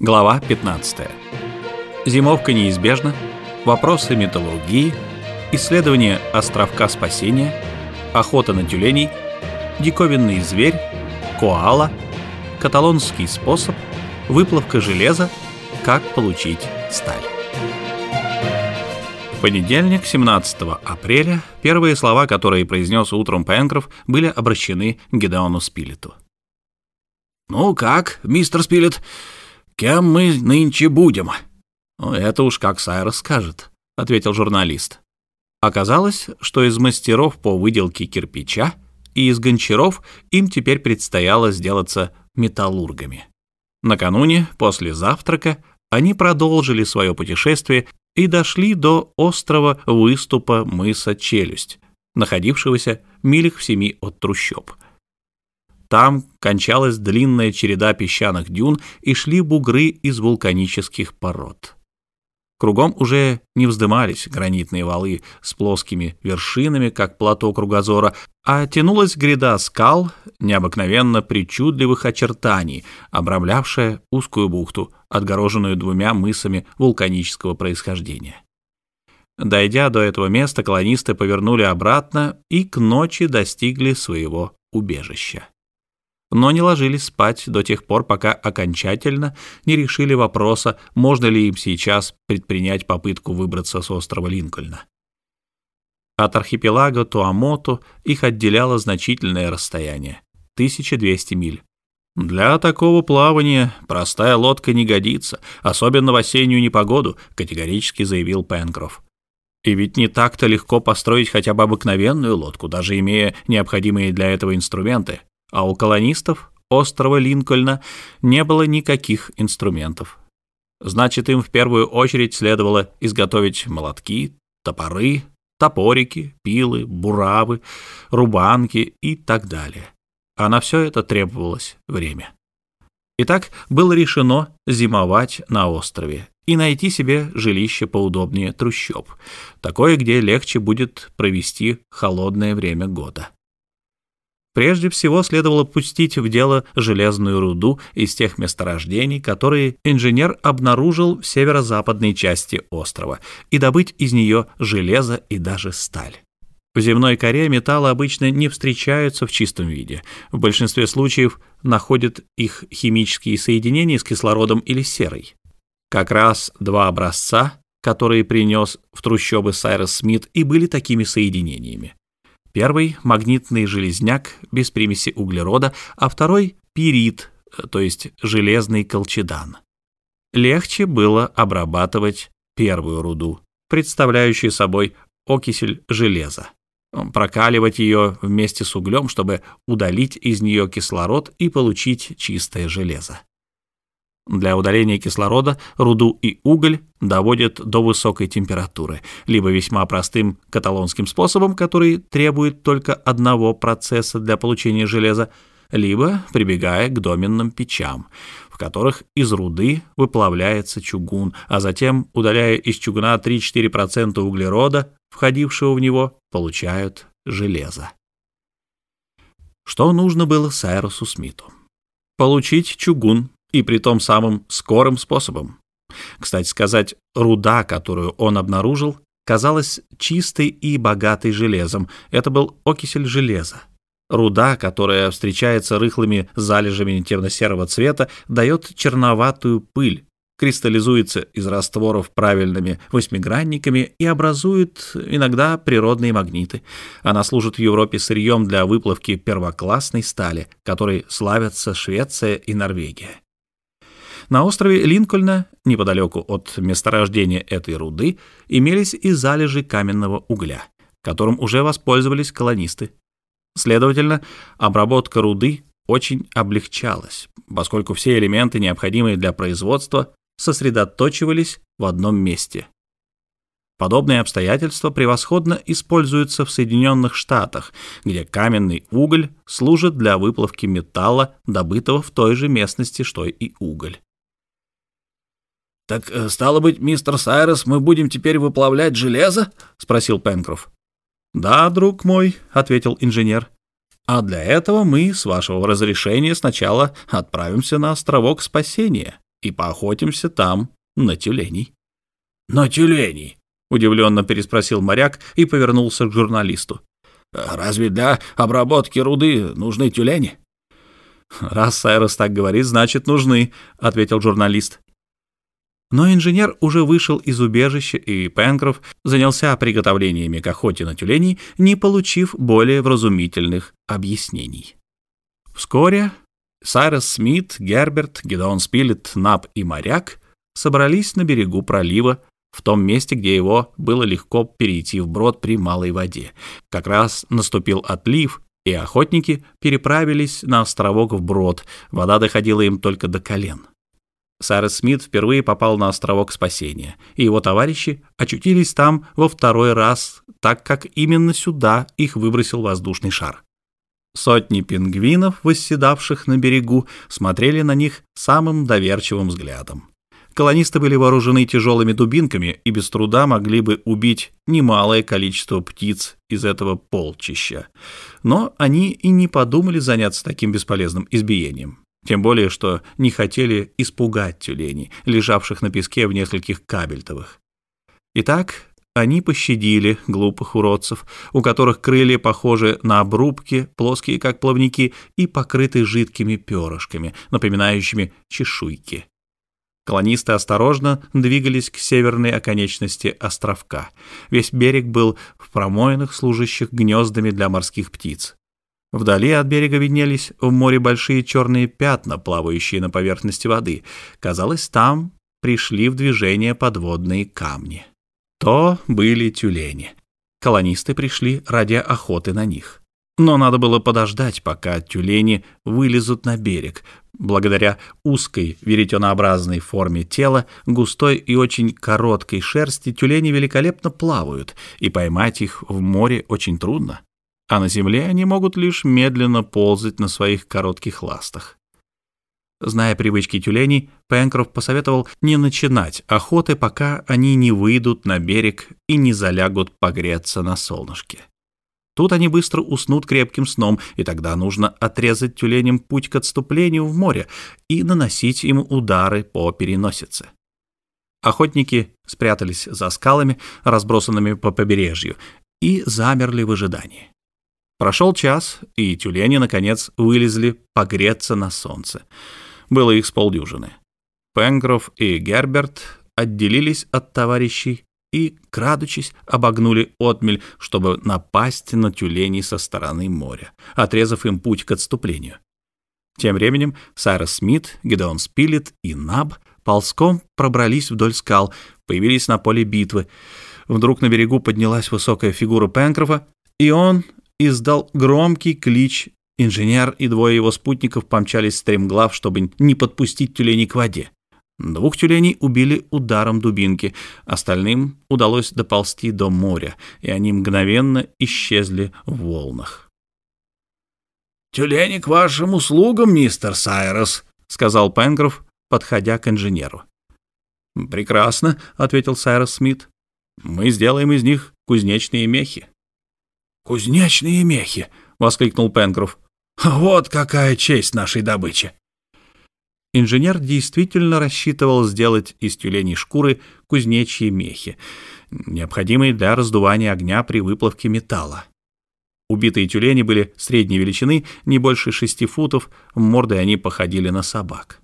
Глава 15. Зимовка неизбежна. Вопросы металлургии. Исследование островка спасения. Охота на тюленей. Диковинный зверь. Коала. Каталонский способ. Выплавка железа. Как получить сталь. Понедельник, 17 апреля, первые слова, которые произнес утром Пенкроф, были обращены к Гедеону Спилету. «Ну как, мистер Спилет, Кем мы нынче будем?» «Ну, «Это уж как Сайрос скажет», — ответил журналист. Оказалось, что из мастеров по выделке кирпича и из гончаров им теперь предстояло сделаться металлургами. Накануне, после завтрака, они продолжили свое путешествие и дошли до острова выступа мыса Челюсть, находившегося милях в семи от трущоб — там кончалась длинная череда песчаных дюн и шли бугры из вулканических пород. Кругом уже не вздымались гранитные валы с плоскими вершинами, как плато кругозора, а тянулась гряда скал необыкновенно причудливых очертаний, обрамлявшая узкую бухту, отгороженную двумя мысами вулканического происхождения. Дойдя до этого места, колонисты повернули обратно и к ночи достигли своего убежища но не ложились спать до тех пор, пока окончательно не решили вопроса, можно ли им сейчас предпринять попытку выбраться с острова Линкольна. От архипелага Туамоту их отделяло значительное расстояние — 1200 миль. «Для такого плавания простая лодка не годится, особенно в осеннюю непогоду», — категорически заявил Пенкроф. И ведь не так-то легко построить хотя бы обыкновенную лодку, даже имея необходимые для этого инструменты, а у колонистов острова Линкольна не было никаких инструментов. Значит, им в первую очередь следовало изготовить молотки, топоры, топорики, пилы, буравы, рубанки и так далее. А на все это требовалось время. Итак, было решено зимовать на острове и найти себе жилище поудобнее трущоб, такое, где легче будет провести холодное время года. Прежде всего следовало пустить в дело железную руду из тех месторождений, которые инженер обнаружил в северо-западной части острова, и добыть из нее железо и даже сталь. В земной коре металлы обычно не встречаются в чистом виде. В большинстве случаев находят их химические соединения с кислородом или серой. Как раз два образца, которые принес в трущобы Сайрес Смит, и были такими соединениями. Первый — магнитный железняк без примеси углерода, а второй — пирит, то есть железный колчедан. Легче было обрабатывать первую руду, представляющую собой окисель железа, прокаливать ее вместе с углем, чтобы удалить из нее кислород и получить чистое железо. Для удаления кислорода руду и уголь доводят до высокой температуры, либо весьма простым каталонским способом, который требует только одного процесса для получения железа, либо прибегая к доменным печам, в которых из руды выплавляется чугун, а затем, удаляя из чугуна 3-4% углерода, входившего в него, получают железо. Что нужно было Сайрусу Смиту? Получить чугун и при том самым скорым способом. Кстати сказать, руда, которую он обнаружил, казалась чистой и богатой железом. Это был окисель железа. Руда, которая встречается рыхлыми залежами темно-серого цвета, дает черноватую пыль, кристаллизуется из растворов правильными восьмигранниками и образует иногда природные магниты. Она служит в Европе сырьем для выплавки первоклассной стали, которой славятся Швеция и Норвегия. На острове Линкольна, неподалеку от месторождения этой руды, имелись и залежи каменного угля, которым уже воспользовались колонисты. Следовательно, обработка руды очень облегчалась, поскольку все элементы, необходимые для производства, сосредоточивались в одном месте. Подобные обстоятельства превосходно используются в Соединенных Штатах, где каменный уголь служит для выплавки металла, добытого в той же местности, что и уголь. «Так, э, стало быть, мистер Сайрес, мы будем теперь выплавлять железо?» — спросил Пенкроф. «Да, друг мой», — ответил инженер. «А для этого мы, с вашего разрешения, сначала отправимся на островок спасения и поохотимся там на тюленей». «На тюленей?» — удивленно переспросил моряк и повернулся к журналисту. «Разве для обработки руды нужны тюлени?» «Раз Сайрос так говорит, значит, нужны», — ответил журналист. Но инженер уже вышел из убежища, и Пенкроф занялся приготовлениями к охоте на тюленей, не получив более вразумительных объяснений. Вскоре Сайрос Смит, Герберт, Гедеон Спилет, Нап и Моряк собрались на берегу пролива, в том месте, где его было легко перейти вброд при малой воде. Как раз наступил отлив, и охотники переправились на островок вброд, вода доходила им только до колен. Сайрес Смит впервые попал на островок спасения, и его товарищи очутились там во второй раз, так как именно сюда их выбросил воздушный шар. Сотни пингвинов, восседавших на берегу, смотрели на них самым доверчивым взглядом. Колонисты были вооружены тяжелыми дубинками и без труда могли бы убить немалое количество птиц из этого полчища. Но они и не подумали заняться таким бесполезным избиением. Тем более, что не хотели испугать тюленей, лежавших на песке в нескольких кабельтовых. Итак, они пощадили глупых уродцев, у которых крылья похожи на обрубки, плоские как плавники и покрыты жидкими перышками, напоминающими чешуйки. Колонисты осторожно двигались к северной оконечности островка. Весь берег был в промоинах, служащих гнездами для морских птиц. Вдали от берега виднелись в море большие черные пятна, плавающие на поверхности воды. Казалось, там пришли в движение подводные камни. То были тюлени. Колонисты пришли ради охоты на них. Но надо было подождать, пока тюлени вылезут на берег. Благодаря узкой веретенообразной форме тела, густой и очень короткой шерсти тюлени великолепно плавают, и поймать их в море очень трудно. А на земле они могут лишь медленно ползать на своих коротких ластах. Зная привычки тюленей, Пенкроф посоветовал не начинать охоты, пока они не выйдут на берег и не залягут погреться на солнышке. Тут они быстро уснут крепким сном, и тогда нужно отрезать тюленям путь к отступлению в море и наносить им удары по переносице. Охотники спрятались за скалами, разбросанными по побережью, и замерли в ожидании. Прошел час, и тюлени, наконец, вылезли погреться на солнце. Было их с полдюжины. Пенгров и Герберт отделились от товарищей и, крадучись, обогнули отмель, чтобы напасть на тюленей со стороны моря, отрезав им путь к отступлению. Тем временем Сайрос Смит, Гедеон Спилет и Наб ползком пробрались вдоль скал, появились на поле битвы. Вдруг на берегу поднялась высокая фигура Пенкрофа, и он издал громкий клич. Инженер и двое его спутников помчались стремглав, чтобы не подпустить тюленей к воде. Двух тюленей убили ударом дубинки, остальным удалось доползти до моря, и они мгновенно исчезли в волнах. «Тюлени к вашим услугам, мистер Сайрос», — сказал Пенгров, подходя к инженеру. «Прекрасно», — ответил Сайрос Смит. «Мы сделаем из них кузнечные мехи». «Кузнечные мехи!» — воскликнул Пенгров. «Вот какая честь нашей добычи!» Инженер действительно рассчитывал сделать из тюленей шкуры кузнечьи мехи, необходимые для раздувания огня при выплавке металла. Убитые тюлени были средней величины, не больше шести футов, мордой они походили на собак.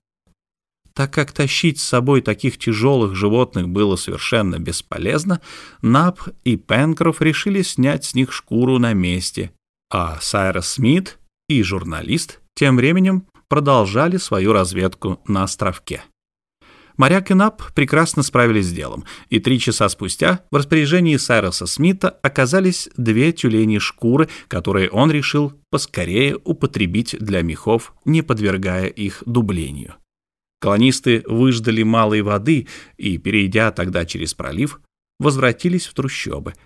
Так как тащить с собой таких тяжелых животных было совершенно бесполезно, Нап и Пенкроф решили снять с них шкуру на месте, а Сайрос Смит и журналист тем временем продолжали свою разведку на островке. Моряк и Нап прекрасно справились с делом, и три часа спустя в распоряжении Сайроса Смита оказались две тюлени шкуры, которые он решил поскорее употребить для мехов, не подвергая их дублению. Колонисты выждали малой воды и, перейдя тогда через пролив, возвратились в трущобы –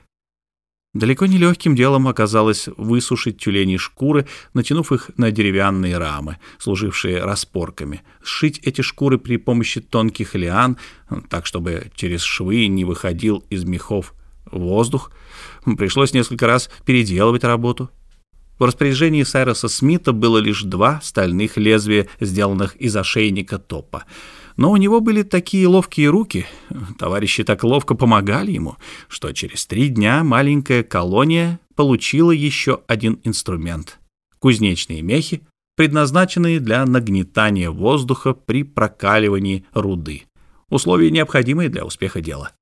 Далеко не легким делом оказалось высушить тюлени шкуры, натянув их на деревянные рамы, служившие распорками, сшить эти шкуры при помощи тонких лиан, так чтобы через швы не выходил из мехов воздух. Пришлось несколько раз переделывать работу. В распоряжении Сайроса Смита было лишь два стальных лезвия, сделанных из ошейника топа. Но у него были такие ловкие руки, товарищи так ловко помогали ему, что через три дня маленькая колония получила еще один инструмент — кузнечные мехи, предназначенные для нагнетания воздуха при прокаливании руды. Условия, необходимые для успеха дела.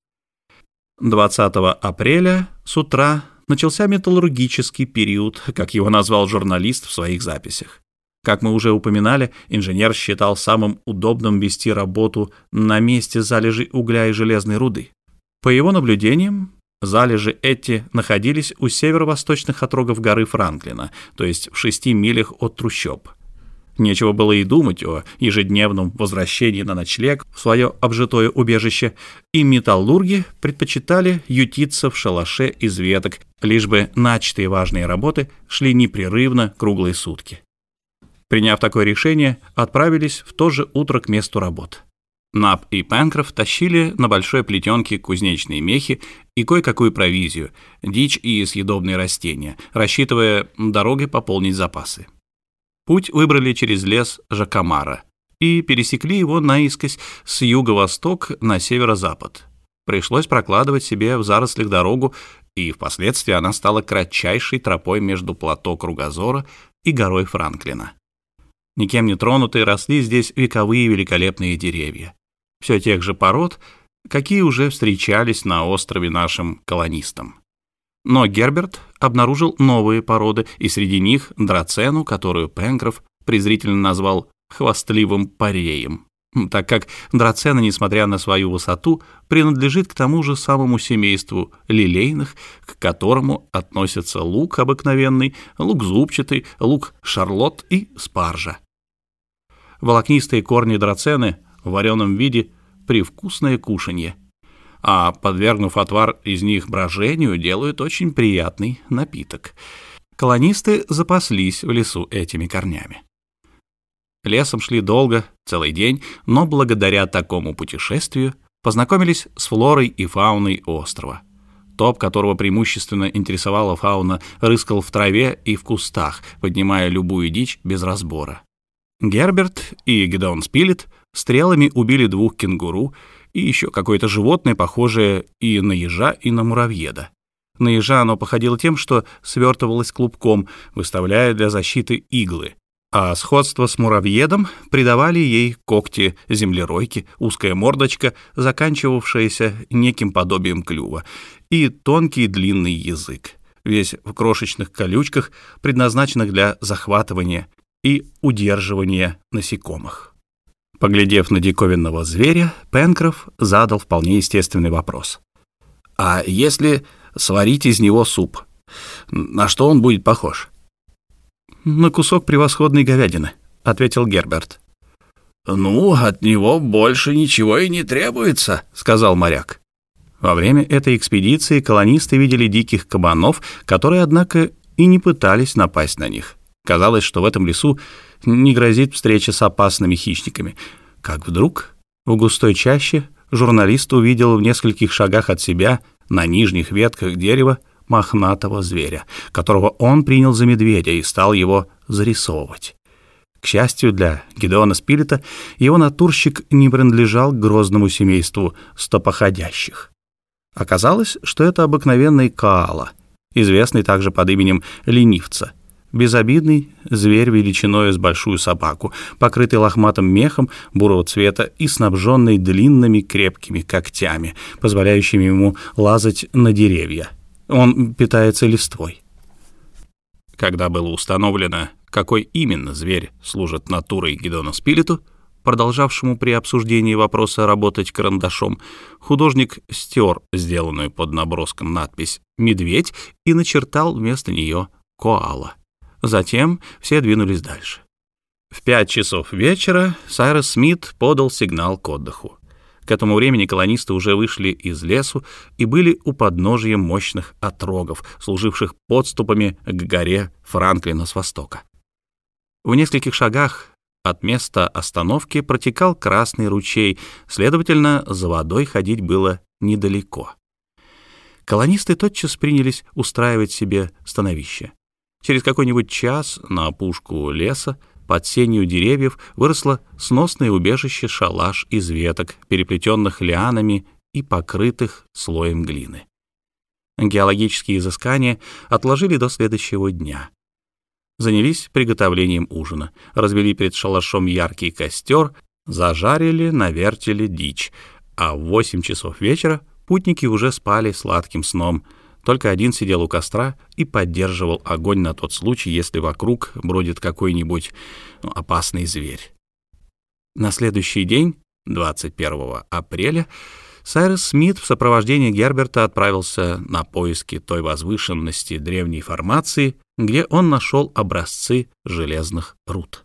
20 апреля с утра начался металлургический период, как его назвал журналист в своих записях. Как мы уже упоминали, инженер считал самым удобным вести работу на месте залежей угля и железной руды. По его наблюдениям, залежи эти находились у северо-восточных отрогов горы Франклина, то есть в шести милях от трущоб. Нечего было и думать о ежедневном возвращении на ночлег в свое обжитое убежище, и металлурги предпочитали ютиться в шалаше из веток, лишь бы начатые важные работы шли непрерывно круглые сутки. Приняв такое решение, отправились в то же утро к месту работ. Нап и Пенкроф тащили на большой плетенке кузнечные мехи и кое-какую провизию, дичь и съедобные растения, рассчитывая дорогой пополнить запасы. Путь выбрали через лес Жакамара и пересекли его наискось с юго-восток на северо-запад. Пришлось прокладывать себе в зарослях дорогу, и впоследствии она стала кратчайшей тропой между плато Кругозора и горой Франклина. Никем не тронутые росли здесь вековые великолепные деревья. Все тех же пород, какие уже встречались на острове нашим колонистам. Но Герберт обнаружил новые породы, и среди них драцену, которую Пенкроф презрительно назвал «хвастливым пареем», так как драцена, несмотря на свою высоту, принадлежит к тому же самому семейству лилейных, к которому относятся лук обыкновенный, лук зубчатый, лук шарлот и спаржа. Волокнистые корни драцены в вареном виде – привкусное кушанье, а подвергнув отвар из них брожению, делают очень приятный напиток. Колонисты запаслись в лесу этими корнями. Лесом шли долго, целый день, но благодаря такому путешествию познакомились с флорой и фауной острова. Топ, которого преимущественно интересовала фауна, рыскал в траве и в кустах, поднимая любую дичь без разбора. Герберт и Гедеон Спилет стрелами убили двух кенгуру и еще какое-то животное, похожее и на ежа, и на муравьеда. На ежа оно походило тем, что свертывалось клубком, выставляя для защиты иглы. А сходство с муравьедом придавали ей когти землеройки, узкая мордочка, заканчивавшаяся неким подобием клюва, и тонкий длинный язык, весь в крошечных колючках, предназначенных для захватывания и удерживания насекомых. Поглядев на диковинного зверя, Пенкроф задал вполне естественный вопрос. «А если сварить из него суп, на что он будет похож?» «На кусок превосходной говядины», — ответил Герберт. «Ну, от него больше ничего и не требуется», — сказал моряк. Во время этой экспедиции колонисты видели диких кабанов, которые, однако, и не пытались напасть на них. Казалось, что в этом лесу не грозит встреча с опасными хищниками. Как вдруг в густой чаще журналист увидел в нескольких шагах от себя на нижних ветках дерева мохнатого зверя, которого он принял за медведя и стал его зарисовывать. К счастью для Гедеона Спилета, его натурщик не принадлежал к грозному семейству стопоходящих. Оказалось, что это обыкновенный Каала, известный также под именем Ленивца — Безобидный зверь величиной с большую собаку, покрытый лохматым мехом бурого цвета и снабженный длинными крепкими когтями, позволяющими ему лазать на деревья. Он питается листвой. Когда было установлено, какой именно зверь служит натурой Гедона Спилету, продолжавшему при обсуждении вопроса работать карандашом, художник стер сделанную под наброском надпись «Медведь» и начертал вместо нее «Коала». Затем все двинулись дальше. В пять часов вечера Сайрос Смит подал сигнал к отдыху. К этому времени колонисты уже вышли из лесу и были у подножия мощных отрогов, служивших подступами к горе Франклина с востока. В нескольких шагах от места остановки протекал красный ручей, следовательно, за водой ходить было недалеко. Колонисты тотчас принялись устраивать себе становище. Через какой-нибудь час на опушку леса под сенью деревьев выросло сносное убежище-шалаш из веток, переплетенных лианами и покрытых слоем глины. Геологические изыскания отложили до следующего дня. Занялись приготовлением ужина, развели перед шалашом яркий костер, зажарили на вертеле дичь, а в 8 часов вечера путники уже спали сладким сном. Только один сидел у костра и поддерживал огонь на тот случай, если вокруг бродит какой-нибудь ну, опасный зверь. На следующий день, 21 апреля, Сайрес Смит в сопровождении Герберта отправился на поиски той возвышенности древней формации, где он нашел образцы железных руд.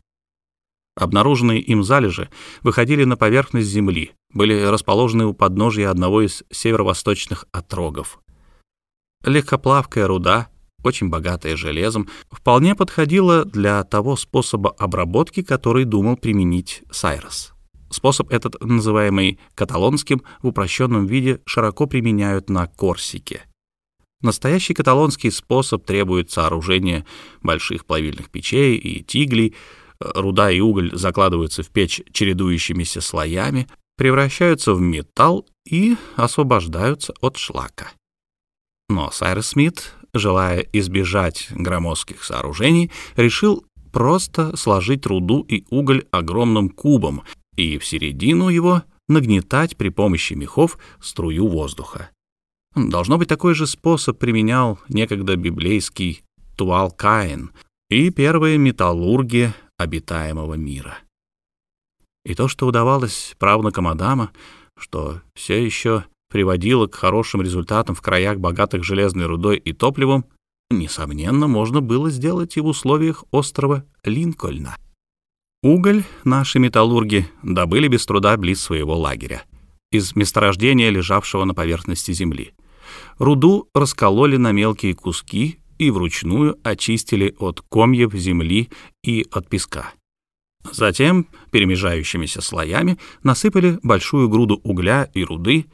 Обнаруженные им залежи выходили на поверхность Земли, были расположены у подножия одного из северо-восточных отрогов. Легкоплавкая руда, очень богатая железом, вполне подходила для того способа обработки, который думал применить Сайрос. Способ этот, называемый каталонским, в упрощенном виде широко применяют на Корсике. Настоящий каталонский способ требует сооружения больших плавильных печей и тиглей, руда и уголь закладываются в печь чередующимися слоями, превращаются в металл и освобождаются от шлака. Но Сайрес Смит, желая избежать громоздких сооружений, решил просто сложить руду и уголь огромным кубом и в середину его нагнетать при помощи мехов струю воздуха. Должно быть, такой же способ применял некогда библейский Туал Каин и первые металлурги обитаемого мира. И то, что удавалось правнукам Адама, что все еще приводило к хорошим результатам в краях, богатых железной рудой и топливом, несомненно, можно было сделать и в условиях острова Линкольна. Уголь наши металлурги добыли без труда близ своего лагеря, из месторождения, лежавшего на поверхности земли. Руду раскололи на мелкие куски и вручную очистили от комьев земли и от песка. Затем перемежающимися слоями насыпали большую груду угля и руды,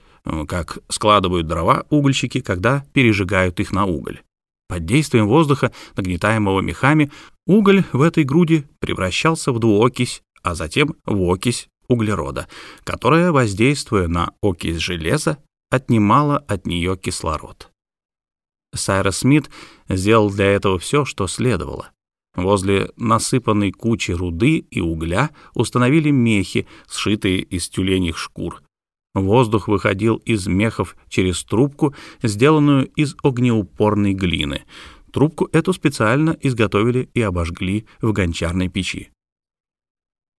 как складывают дрова угольщики, когда пережигают их на уголь. Под действием воздуха, нагнетаемого мехами, уголь в этой груди превращался в двуокись, а затем в окись углерода, которая, воздействуя на окись железа, отнимала от нее кислород. Сайрос Смит сделал для этого все, что следовало. Возле насыпанной кучи руды и угля установили мехи, сшитые из тюленьих шкур. Воздух выходил из мехов через трубку, сделанную из огнеупорной глины. Трубку эту специально изготовили и обожгли в гончарной печи.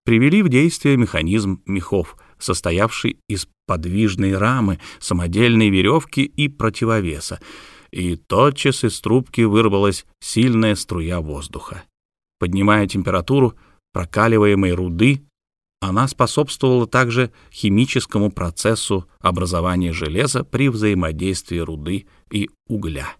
Привели в действие механизм мехов, состоявший из подвижной рамы, самодельной веревки и противовеса, и тотчас из трубки вырвалась сильная струя воздуха. Поднимая температуру прокаливаемой руды, она способствовала также химическому процессу образования железа при взаимодействии руды и угля.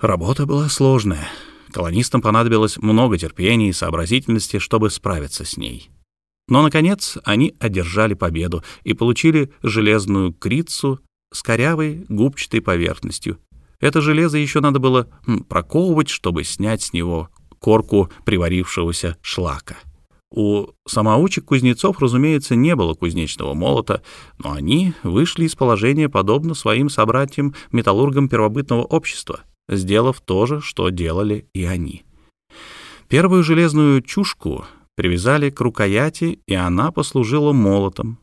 Работа была сложная. Колонистам понадобилось много терпения и сообразительности, чтобы справиться с ней. Но, наконец, они одержали победу и получили железную крицу с корявой губчатой поверхностью. Это железо еще надо было проковывать, чтобы снять с него корку приварившегося шлака. У самоучек-кузнецов, разумеется, не было кузнечного молота, но они вышли из положения подобно своим собратьям-металлургам первобытного общества, сделав то же, что делали и они. Первую железную чушку привязали к рукояти, и она послужила молотом.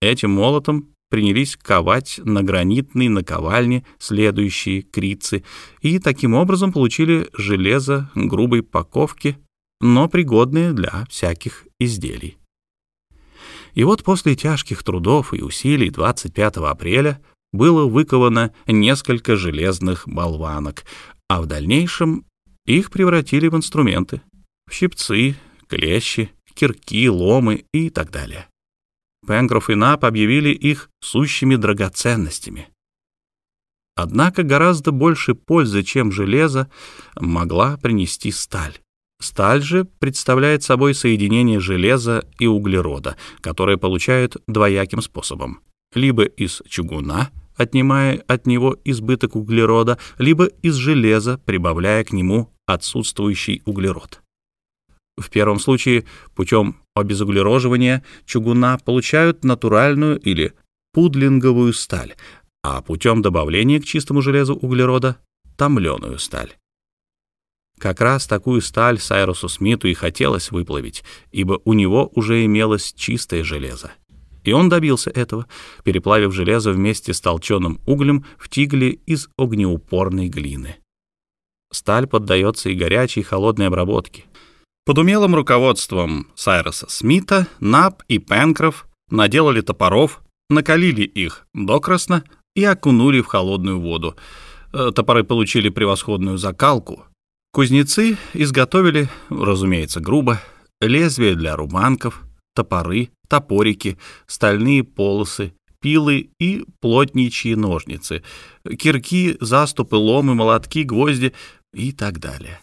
Этим молотом принялись ковать на гранитной наковальне следующие крицы и таким образом получили железо грубой паковки, но пригодное для всяких изделий. И вот после тяжких трудов и усилий 25 апреля было выковано несколько железных болванок, а в дальнейшем их превратили в инструменты — в щипцы, клещи, кирки, ломы и так далее. Пенкроф и Нап объявили их сущими драгоценностями. Однако гораздо больше пользы, чем железо, могла принести сталь. Сталь же представляет собой соединение железа и углерода, которое получают двояким способом. Либо из чугуна, отнимая от него избыток углерода, либо из железа, прибавляя к нему отсутствующий углерод. В первом случае путем обезуглероживания чугуна получают натуральную или пудлинговую сталь, а путем добавления к чистому железу углерода — томленую сталь. Как раз такую сталь Сайрусу Смиту и хотелось выплавить, ибо у него уже имелось чистое железо. И он добился этого, переплавив железо вместе с толченым углем в тигле из огнеупорной глины. Сталь поддается и горячей, и холодной обработке. Под умелым руководством Сайроса Смита Нап и Пенкроф наделали топоров, накалили их докрасно и окунули в холодную воду. Э, топоры получили превосходную закалку. Кузнецы изготовили, разумеется, грубо, лезвия для рубанков, топоры, топорики, стальные полосы, пилы и плотничьи ножницы, кирки, заступы, ломы, молотки, гвозди и так далее.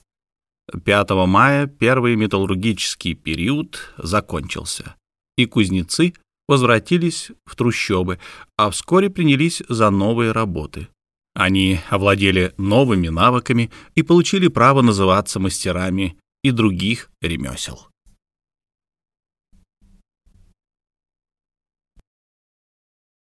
5 мая первый металлургический период закончился, и кузнецы возвратились в трущобы, а вскоре принялись за новые работы. Они овладели новыми навыками и получили право называться мастерами и других ремесел.